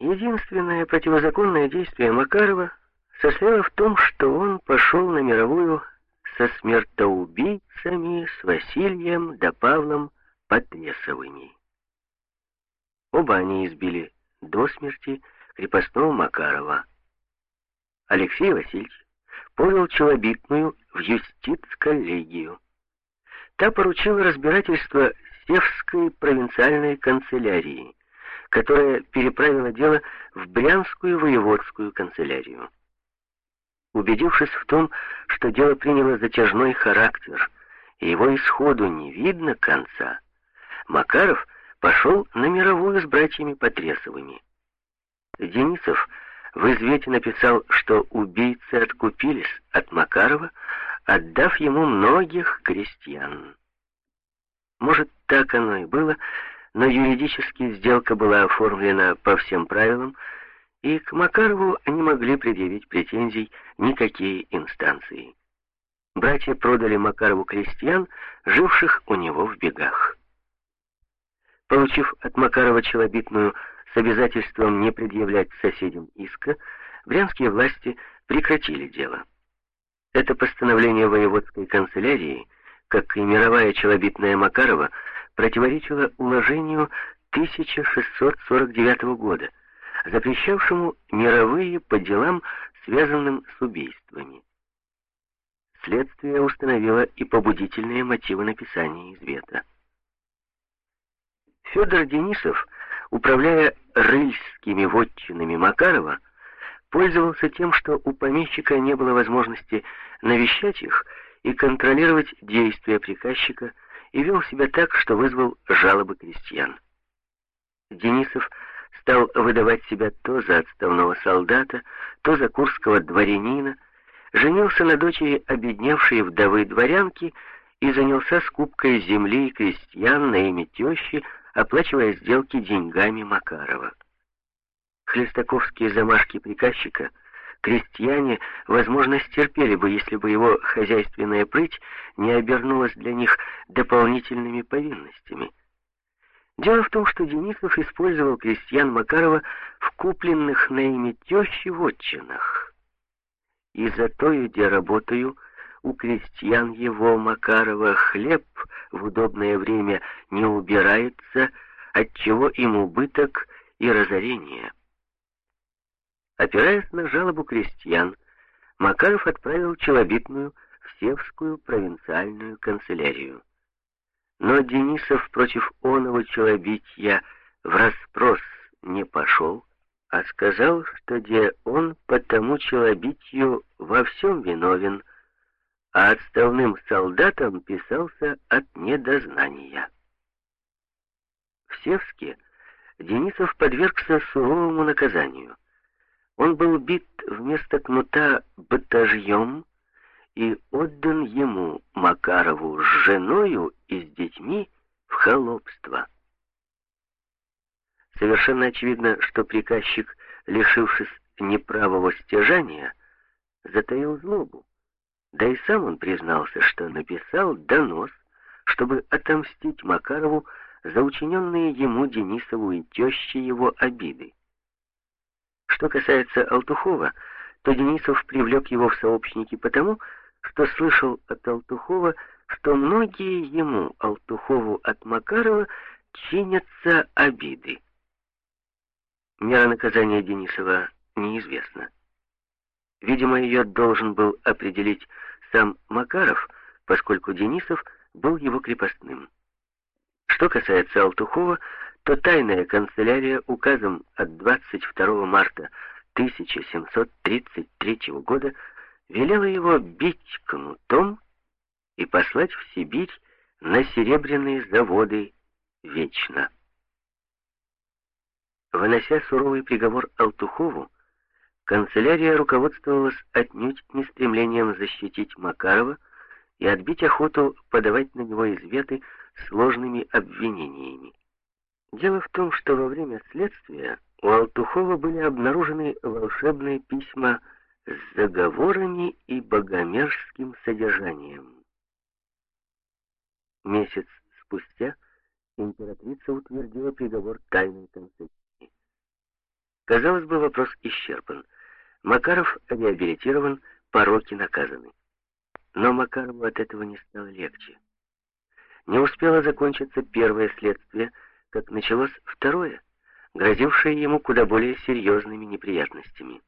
Единственное противозаконное действие Макарова состояло в том, что он пошел на мировую со смертоубийцами, с Василием да Павлом Потресовыми. Оба они избили до смерти крепостного Макарова. Алексей Васильевич подал челобитную в юстиц-коллегию. Та поручила разбирательство Севской провинциальной канцелярии, которая переправила дело в Брянскую воеводскую канцелярию. Убедившись в том, что дело приняло затяжной характер, и его исходу не видно конца, Макаров пошел на мировую с братьями Потресовыми. Денисов в извете написал, что убийцы откупились от Макарова, отдав ему многих крестьян. Может, так оно и было, но юридически сделка была оформлена по всем правилам, и к Макарову не могли предъявить претензий никакие инстанции. Братья продали Макарову крестьян, живших у него в бегах. Получив от Макарова челобитную с обязательством не предъявлять соседям иска, брянские власти прекратили дело. Это постановление воеводской канцелярии, как и мировая челобитная Макарова, противоречило уложению 1649 года, запрещавшему мировые по делам, связанным с убийствами. Следствие установило и побудительные мотивы написания извета. Федор Денисов, управляя рыльскими вотчинами Макарова, пользовался тем, что у помещика не было возможности навещать их и контролировать действия приказчика, и вел себя так, что вызвал жалобы крестьян. Денисов стал выдавать себя то за отставного солдата, то за курского дворянина, женился на дочери обедневшей вдовы дворянки и занялся скупкой земли и крестьян на имя тещи, оплачивая сделки деньгами Макарова. Хлестаковские замашки приказчика крестьяне, возможно, стерпели бы, если бы его хозяйственная прыть не обернулась для них дополнительными повинностями. Дело в том, что Денисов использовал крестьян Макарова в купленных на имя тещи вотчинах. И за тою, где работаю, у крестьян его Макарова хлеб в удобное время не убирается, отчего им убыток и разорение. Опираясь на жалобу крестьян, Макаров отправил челобитную в Севскую провинциальную канцелярию. Но Денисов против оного челобитья в расспрос не пошел, а сказал, что где он по тому челобитью во всем виновен, а отставным солдатам писался от недознания. В Севске Денисов подвергся суровому наказанию. Он был бит вместо кнута батажьем и отдан ему, Макарову, с женою и с детьми в холопство. Совершенно очевидно, что приказчик, лишившись неправого стяжания, затаил злобу. Да и сам он признался, что написал донос, чтобы отомстить Макарову за учиненные ему Денисову и теще его обиды. Что касается Алтухова, то Денисов привлек его в сообщники потому, что слышал от Алтухова, что многие ему, Алтухову от Макарова, чинятся обиды. Мера наказания Денисова неизвестна. Видимо, ее должен был определить сам Макаров, поскольку Денисов был его крепостным. Что касается Алтухова, то тайная канцелярия указом от 22 марта 1733 года велела его бить кнутом и послать в Сибирь на серебряные заводы вечно. Вынося суровый приговор Алтухову, Канцелярия руководствовалась отнюдь не стремлением защитить Макарова и отбить охоту подавать на него изветы сложными обвинениями. Дело в том, что во время следствия у Алтухова были обнаружены волшебные письма с заговорами и богомерзким содержанием. Месяц спустя императрица утвердила приговор тайной канцелярии. Казалось бы, вопрос исчерпан. Макаров реабилитирован, пороки наказаны. Но Макарову от этого не стало легче. Не успело закончиться первое следствие, как началось второе, грозившее ему куда более серьезными неприятностями.